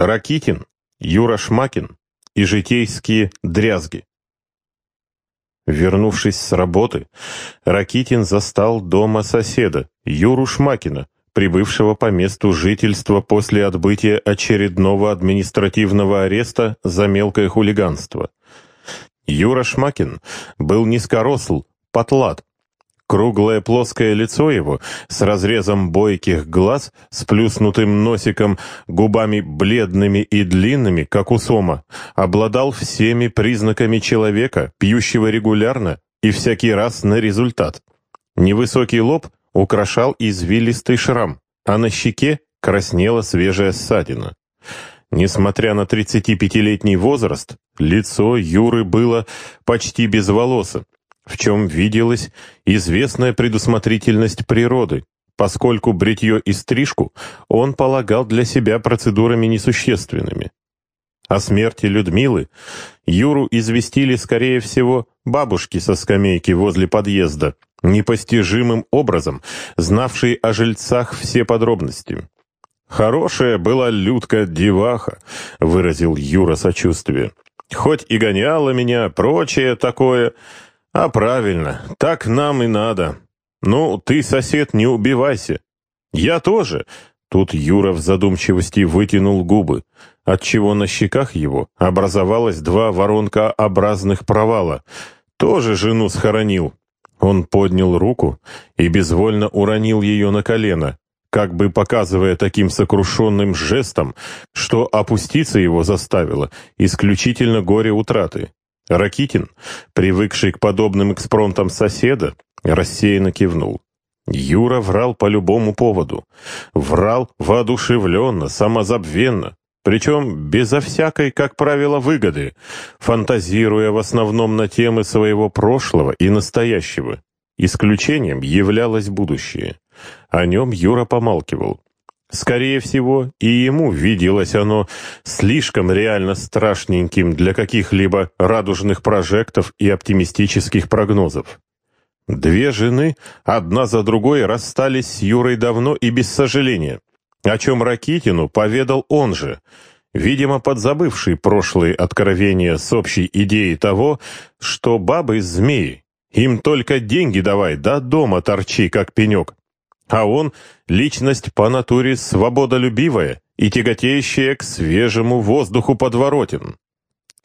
Ракитин, Юра Шмакин и житейские дрязги. Вернувшись с работы, Ракитин застал дома соседа, Юру Шмакина, прибывшего по месту жительства после отбытия очередного административного ареста за мелкое хулиганство. Юра Шмакин был низкоросл, потлат, Круглое плоское лицо его с разрезом бойких глаз, с плюснутым носиком, губами бледными и длинными, как у сома, обладал всеми признаками человека, пьющего регулярно и всякий раз на результат. Невысокий лоб украшал извилистый шрам, а на щеке краснела свежая ссадина. Несмотря на 35-летний возраст, лицо Юры было почти без волоса, в чем виделась известная предусмотрительность природы, поскольку бритье и стрижку он полагал для себя процедурами несущественными. О смерти Людмилы Юру известили, скорее всего, бабушки со скамейки возле подъезда, непостижимым образом знавшие о жильцах все подробности. «Хорошая была Людка-деваха», — выразил Юра сочувствие. «Хоть и гоняла меня, прочее такое, «А правильно, так нам и надо. Ну, ты, сосед, не убивайся. Я тоже». Тут Юра в задумчивости вытянул губы, отчего на щеках его образовалось два воронкообразных провала. Тоже жену схоронил. Он поднял руку и безвольно уронил ее на колено, как бы показывая таким сокрушенным жестом, что опуститься его заставило исключительно горе утраты. Ракитин, привыкший к подобным экспромтам соседа, рассеянно кивнул. Юра врал по любому поводу. Врал воодушевленно, самозабвенно, причем безо всякой, как правило, выгоды, фантазируя в основном на темы своего прошлого и настоящего. Исключением являлось будущее. О нем Юра помалкивал. Скорее всего, и ему виделось оно слишком реально страшненьким для каких-либо радужных прожектов и оптимистических прогнозов. Две жены, одна за другой, расстались с Юрой давно и без сожаления, о чем Ракитину поведал он же, видимо, подзабывший прошлые откровения с общей идеей того, что бабы — змеи, им только деньги давай, да дома торчи, как пенек. А он — личность по натуре свободолюбивая и тяготеющая к свежему воздуху подворотен.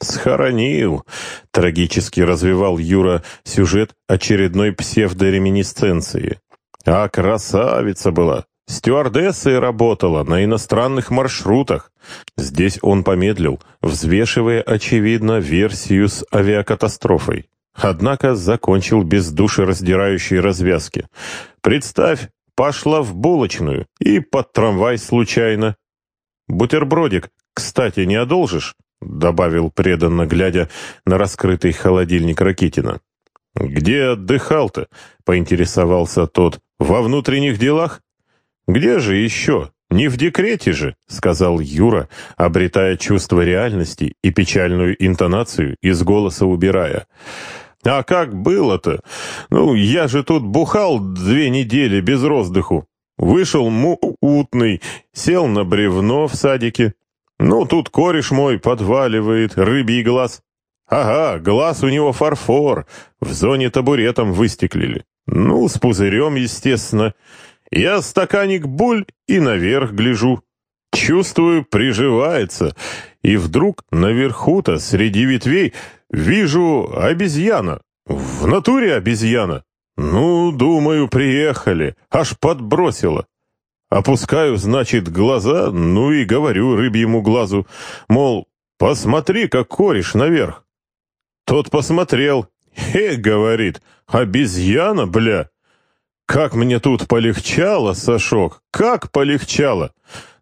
«Схоронил!» — трагически развивал Юра сюжет очередной псевдореминисценции. «А красавица была! Стюардессой работала на иностранных маршрутах!» Здесь он помедлил, взвешивая, очевидно, версию с авиакатастрофой. Однако закончил без душераздирающей развязки. «Представь, Пошла в булочную и под трамвай случайно. «Бутербродик, кстати, не одолжишь?» — добавил преданно, глядя на раскрытый холодильник Ракитина. «Где отдыхал-то?» — поинтересовался тот. «Во внутренних делах?» «Где же еще? Не в декрете же», — сказал Юра, обретая чувство реальности и печальную интонацию, из голоса убирая. А как было-то? Ну, я же тут бухал две недели без роздыху. Вышел мутный, сел на бревно в садике. Ну, тут кореш мой подваливает, рыбий глаз. Ага, глаз у него фарфор, в зоне табуретом выстеклили. Ну, с пузырем, естественно. Я стаканик буль и наверх гляжу. Чувствую, приживается. И вдруг наверху-то, среди ветвей, вижу обезьяна. В натуре обезьяна. Ну, думаю, приехали. Аж подбросила. Опускаю, значит, глаза, ну и говорю рыбьему глазу, мол, посмотри, как кореш наверх. Тот посмотрел. «Хе», — говорит, — «обезьяна, бля». Как мне тут полегчало, Сашок, как полегчало.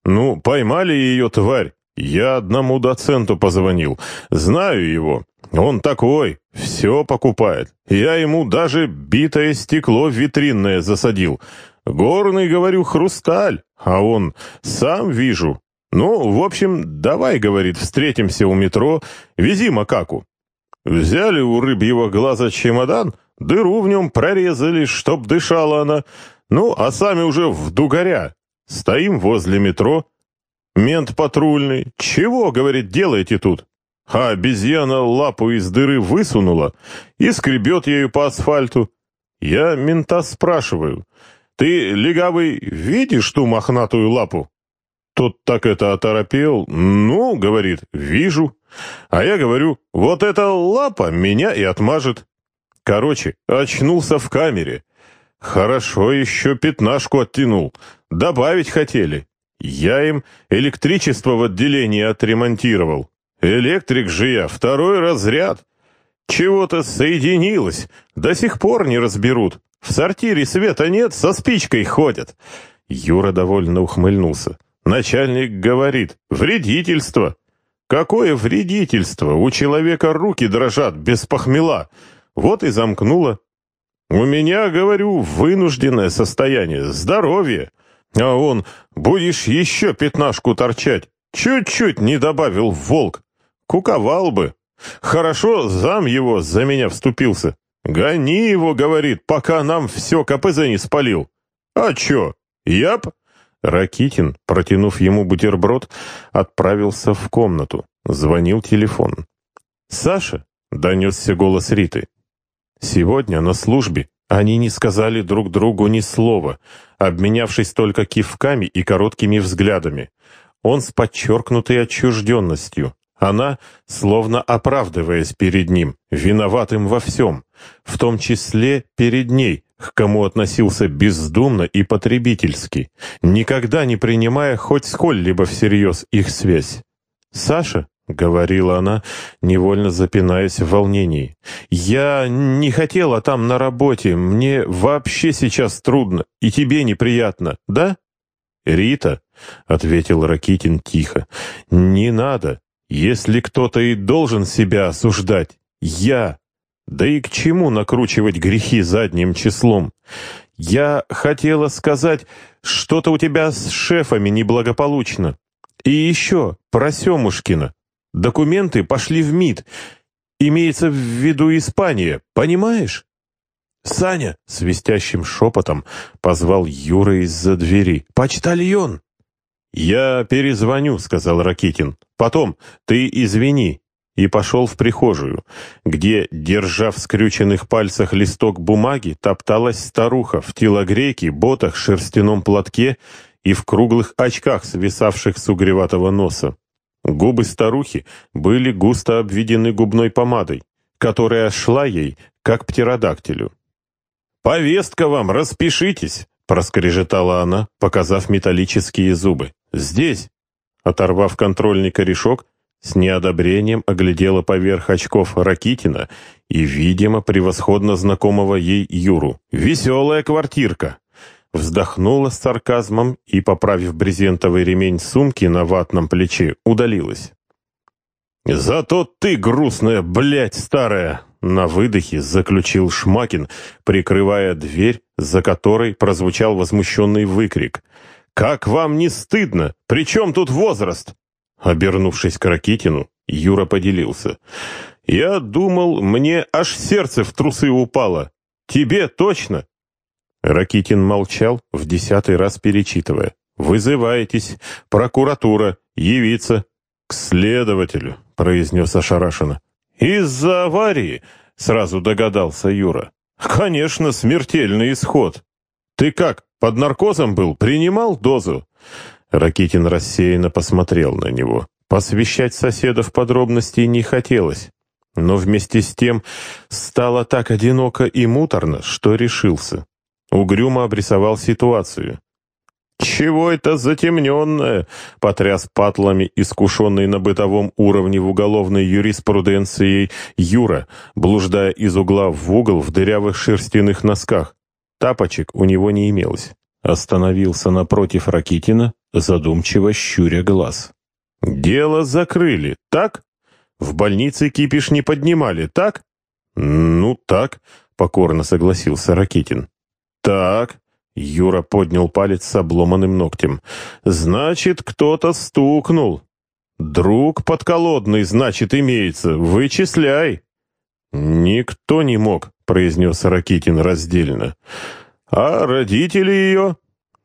Ну, поймали ее, тварь. Я одному доценту позвонил. Знаю его. Он такой, все покупает. Я ему даже битое стекло витринное засадил. Горный, говорю, хрусталь. А он, сам вижу. Ну, в общем, давай, говорит, встретимся у метро, вези макаку. Взяли у рыбьего глаза чемодан, дыру в нем прорезали, чтоб дышала она. Ну, а сами уже в дугоря. Стоим возле метро, Мент патрульный. Чего, говорит, делаете тут? А обезьяна лапу из дыры высунула и скребет ею по асфальту. Я мента спрашиваю. Ты, легавый, видишь ту мохнатую лапу? Тот так это оторопел. Ну, говорит, вижу. А я говорю, вот эта лапа меня и отмажет. Короче, очнулся в камере. Хорошо еще пятнашку оттянул. Добавить хотели. Я им электричество в отделении отремонтировал. Электрик же я, второй разряд. Чего-то соединилось, до сих пор не разберут. В сортире света нет, со спичкой ходят. Юра довольно ухмыльнулся. Начальник говорит, вредительство. Какое вредительство? У человека руки дрожат без похмела. Вот и замкнуло. У меня, говорю, вынужденное состояние, здоровье. А он, будешь еще пятнашку торчать. Чуть-чуть не добавил волк. Куковал бы. Хорошо, зам его за меня вступился. Гони его, говорит, пока нам все КПЗ не спалил. А чё, яп? Ракитин, протянув ему бутерброд, отправился в комнату. Звонил телефон. «Саша?» — донесся голос Риты. Сегодня на службе они не сказали друг другу ни слова, обменявшись только кивками и короткими взглядами. Он с подчеркнутой отчужденностью, она, словно оправдываясь перед ним, виноватым во всем, в том числе перед ней, к кому относился бездумно и потребительски, никогда не принимая хоть сколь-либо всерьез их связь. «Саша?» — говорила она, невольно запинаясь в волнении. «Я не хотела там на работе, мне вообще сейчас трудно, и тебе неприятно, да?» «Рита», — ответил Ракитин тихо, — «не надо. Если кто-то и должен себя осуждать, я. Да и к чему накручивать грехи задним числом? Я хотела сказать, что-то у тебя с шефами неблагополучно. И еще про Семушкина. Документы пошли в МИД. Имеется в виду Испания, понимаешь? «Саня!» — свистящим шепотом позвал Юра из-за двери. «Почтальон!» «Я перезвоню», — сказал Ракитин. «Потом, ты извини». И пошел в прихожую, где, держа в скрюченных пальцах листок бумаги, топталась старуха в телогрейке, ботах, шерстяном платке и в круглых очках, свисавших с угреватого носа. Губы старухи были густо обведены губной помадой, которая шла ей, как птеродактилю. «Повестка вам, распишитесь!» — проскрежетала она, показав металлические зубы. «Здесь!» Оторвав контрольный корешок, с неодобрением оглядела поверх очков Ракитина и, видимо, превосходно знакомого ей Юру. «Веселая квартирка!» Вздохнула с сарказмом и, поправив брезентовый ремень сумки на ватном плече, удалилась. «Зато ты грустная, блядь, старая!» На выдохе заключил Шмакин, прикрывая дверь, за которой прозвучал возмущенный выкрик — «Как вам не стыдно? Причем тут возраст?» Обернувшись к Ракитину, Юра поделился. «Я думал, мне аж сердце в трусы упало. Тебе точно?» Ракитин молчал, в десятый раз перечитывая. «Вызываетесь. Прокуратура. Явиться». «К следователю», — произнес ошарашенно. «Из-за аварии», — сразу догадался Юра. «Конечно, смертельный исход. Ты как, под наркозом был? Принимал дозу?» Ракитин рассеянно посмотрел на него. Посвящать соседа в подробности не хотелось. Но вместе с тем стало так одиноко и муторно, что решился. Угрюмо обрисовал ситуацию. «Чего это затемненное?» — потряс патлами, искушенный на бытовом уровне в уголовной юриспруденцией Юра, блуждая из угла в угол в дырявых шерстяных носках. Тапочек у него не имелось. Остановился напротив Ракитина, задумчиво щуря глаз. «Дело закрыли, так? В больнице кипиш не поднимали, так?» «Ну, так», — покорно согласился Ракитин. «Так», — Юра поднял палец с обломанным ногтем. «Значит, кто-то стукнул. Друг подколодный, значит, имеется. Вычисляй». «Никто не мог», — произнес Ракитин раздельно. «А родители ее?»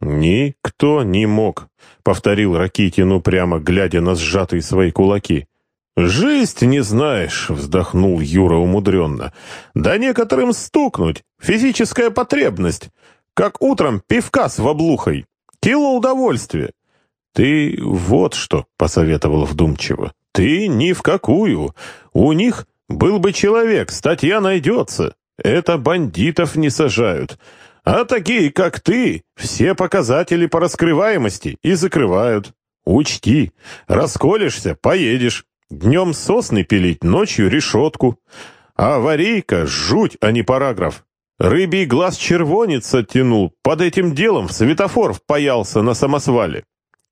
«Никто не мог», — повторил Ракитину, прямо глядя на сжатые свои кулаки. «Жизнь не знаешь», — вздохнул Юра умудренно. «Да некоторым стукнуть. Физическая потребность. Как утром пивка с воблухой. Кило удовольствия». «Ты вот что», — посоветовал вдумчиво. «Ты ни в какую. У них был бы человек, статья найдется. Это бандитов не сажают. А такие, как ты, все показатели по раскрываемости и закрывают. Учти, расколешься — поедешь. Днем сосны пилить, ночью решетку. А аварийка — жуть, а не параграф. Рыбий глаз червонец оттянул, под этим делом светофор впаялся на самосвале.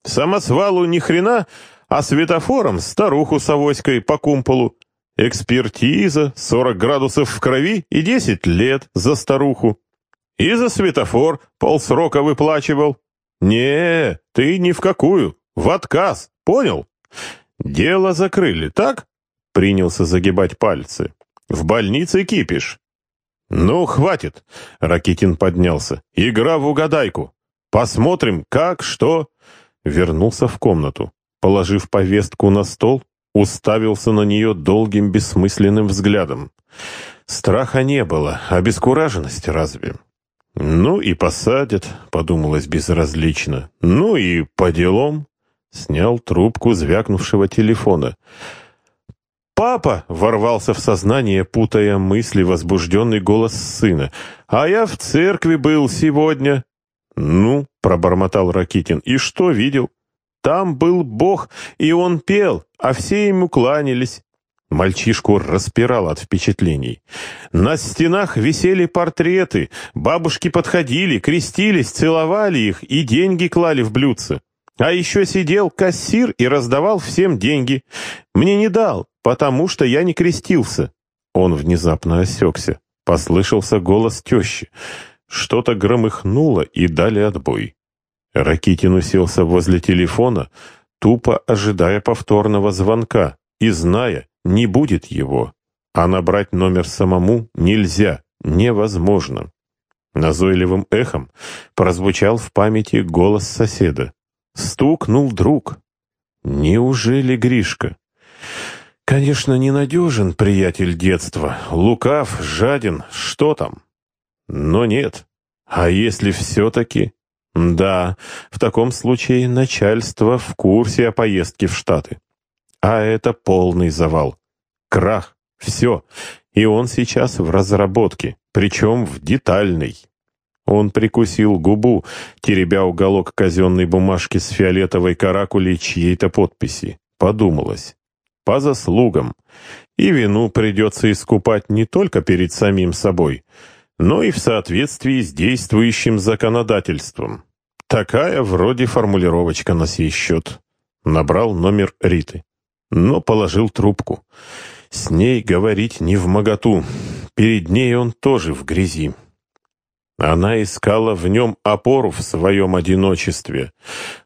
Самосвалу ни хрена, а светофором старуху с авоськой по кумполу. Экспертиза, 40 градусов в крови и 10 лет за старуху. И за светофор полсрока выплачивал. Не, ты ни в какую, в отказ, понял? Дело закрыли, так? Принялся загибать пальцы. В больнице кипиш. Ну, хватит, Ракитин поднялся. Игра в угадайку. Посмотрим, как, что. Вернулся в комнату. Положив повестку на стол, уставился на нее долгим бессмысленным взглядом. Страха не было, обескураженность разве? «Ну и посадят», — подумалось безразлично. «Ну и по делам». Снял трубку звякнувшего телефона. «Папа!» — ворвался в сознание, путая мысли, возбужденный голос сына. «А я в церкви был сегодня». «Ну», — пробормотал Ракитин, — «и что видел?» «Там был Бог, и он пел, а все ему кланялись». Мальчишку распирал от впечатлений. На стенах висели портреты, бабушки подходили, крестились, целовали их и деньги клали в блюдце. А еще сидел кассир и раздавал всем деньги. Мне не дал, потому что я не крестился. Он внезапно осекся. Послышался голос тещи. Что-то громыхнуло и дали отбой. Ракитин уселся возле телефона, тупо ожидая повторного звонка и зная, не будет его, а набрать номер самому нельзя, невозможно. Назойливым эхом прозвучал в памяти голос соседа. Стукнул друг. Неужели Гришка? Конечно, ненадежен приятель детства, лукав, жаден, что там? Но нет. А если все-таки... Да, в таком случае начальство в курсе о поездке в Штаты. А это полный завал. Крах. Все. И он сейчас в разработке, причем в детальной. Он прикусил губу, теребя уголок казенной бумажки с фиолетовой каракулей чьей-то подписи. Подумалось. По заслугам. И вину придется искупать не только перед самим собой, но и в соответствии с действующим законодательством. Такая вроде формулировочка на сей счет. Набрал номер Риты но положил трубку. С ней говорить не в моготу. Перед ней он тоже в грязи. Она искала в нем опору в своем одиночестве.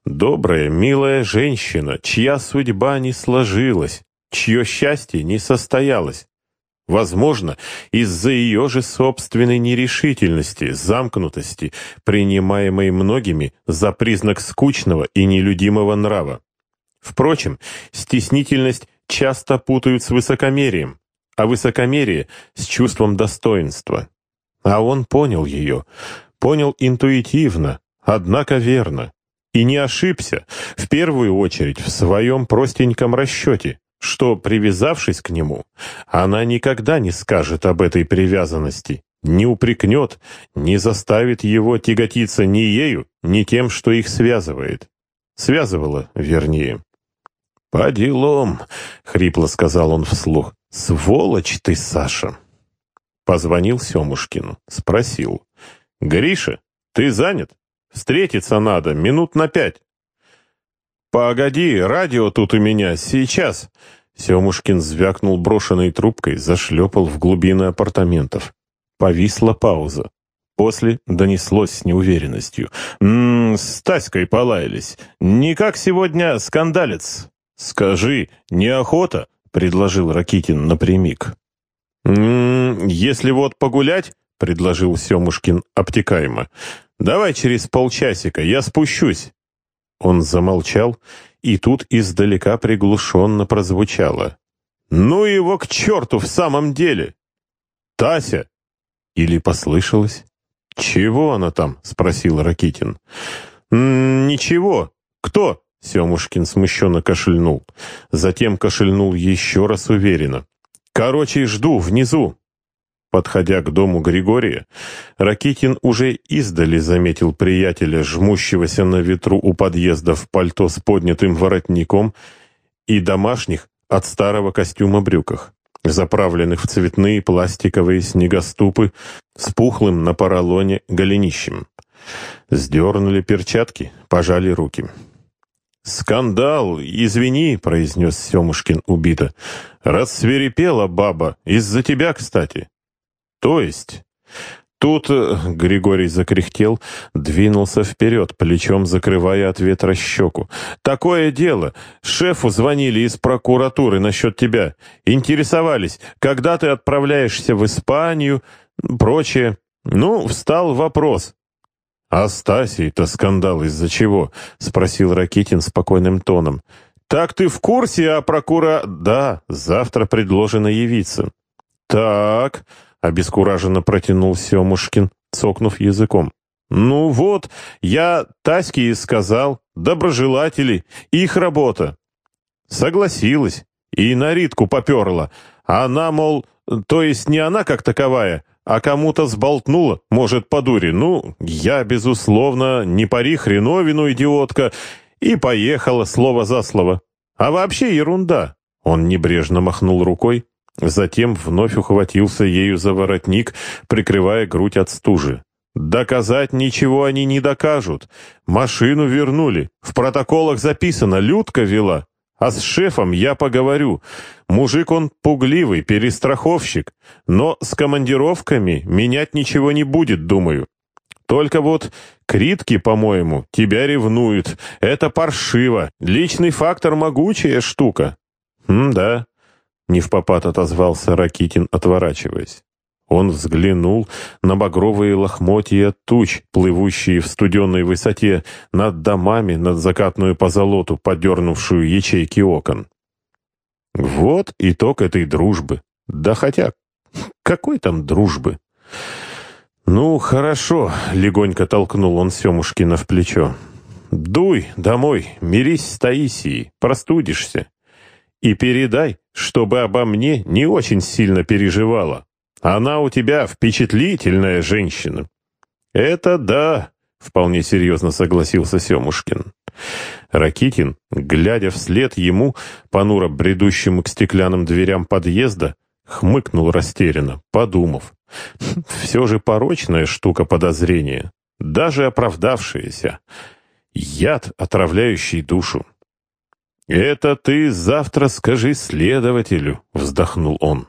Добрая, милая женщина, чья судьба не сложилась, чье счастье не состоялось. Возможно, из-за ее же собственной нерешительности, замкнутости, принимаемой многими за признак скучного и нелюдимого нрава. Впрочем, стеснительность часто путают с высокомерием, а высокомерие — с чувством достоинства. А он понял ее, понял интуитивно, однако верно. И не ошибся, в первую очередь, в своем простеньком расчете, что, привязавшись к нему, она никогда не скажет об этой привязанности, не упрекнет, не заставит его тяготиться ни ею, ни тем, что их связывает. Связывала, вернее. «По делам», — хрипло сказал он вслух. «Сволочь ты, Саша!» Позвонил Семушкину, спросил. «Гриша, ты занят? Встретиться надо, минут на пять». «Погоди, радио тут у меня, сейчас!» Семушкин звякнул брошенной трубкой, зашлепал в глубины апартаментов. Повисла пауза. После донеслось с неуверенностью. «М -м, с Таськой полаялись. Никак сегодня скандалец. «Скажи, неохота?» — предложил Ракитин напрямик. «М -м, «Если вот погулять», — предложил Семушкин обтекаемо. Давай через полчасика, я спущусь». Он замолчал, и тут издалека приглушенно прозвучало. «Ну его к черту в самом деле!» «Тася!» Или послышалось? «Чего она там?» — спросил Ракитин. «Ничего. Кто?» — Семушкин смущенно кашельнул. Затем кашельнул еще раз уверенно. «Короче, жду внизу». Подходя к дому Григория, Ракитин уже издали заметил приятеля, жмущегося на ветру у подъезда в пальто с поднятым воротником и домашних от старого костюма брюках, заправленных в цветные пластиковые снегоступы с пухлым на поролоне голенищем. Сдернули перчатки, пожали руки. «Скандал! Извини!» — произнес Семушкин убито. «Рассверепела баба! Из-за тебя, кстати!» То есть... Тут э, Григорий закряхтел, двинулся вперед, плечом закрывая от ветра щеку. «Такое дело! Шефу звонили из прокуратуры насчет тебя. Интересовались, когда ты отправляешься в Испанию, прочее. Ну, встал вопрос». «А Стасий-то скандал из-за чего?» — спросил Ракитин спокойным тоном. «Так ты в курсе, а прокура...» «Да, завтра предложено явиться». «Так...» — обескураженно протянул Семушкин, цокнув языком. «Ну вот, я Таське и сказал, доброжелатели, их работа». Согласилась и на Ритку поперла. Она, мол, то есть не она как таковая, а кому-то сболтнула, может, по дуре. Ну, я, безусловно, не пари хреновину, идиотка, и поехала слово за слово. А вообще ерунда. Он небрежно махнул рукой, Затем вновь ухватился ею за воротник, прикрывая грудь от стужи. «Доказать ничего они не докажут. Машину вернули. В протоколах записано, Людка вела. А с шефом я поговорю. Мужик он пугливый, перестраховщик. Но с командировками менять ничего не будет, думаю. Только вот критки, по-моему, тебя ревнуют. Это паршиво. Личный фактор — могучая штука». «М-да». Не в попад отозвался Ракитин, отворачиваясь. Он взглянул на багровые лохмотья туч, плывущие в студенной высоте над домами, над закатную позолоту, подернувшую ячейки окон. Вот итог этой дружбы. Да хотя, какой там дружбы? «Ну, хорошо», — легонько толкнул он Семушкина в плечо. «Дуй домой, мирись с Таисией, простудишься. И передай, чтобы обо мне не очень сильно переживала. Она у тебя впечатлительная женщина». «Это да», — вполне серьезно согласился Семушкин. Ракитин, глядя вслед ему, понуро бредущему к стеклянным дверям подъезда, хмыкнул растерянно, подумав. «Все же порочная штука подозрения, даже оправдавшаяся. Яд, отравляющий душу. «Это ты завтра скажи следователю», — вздохнул он.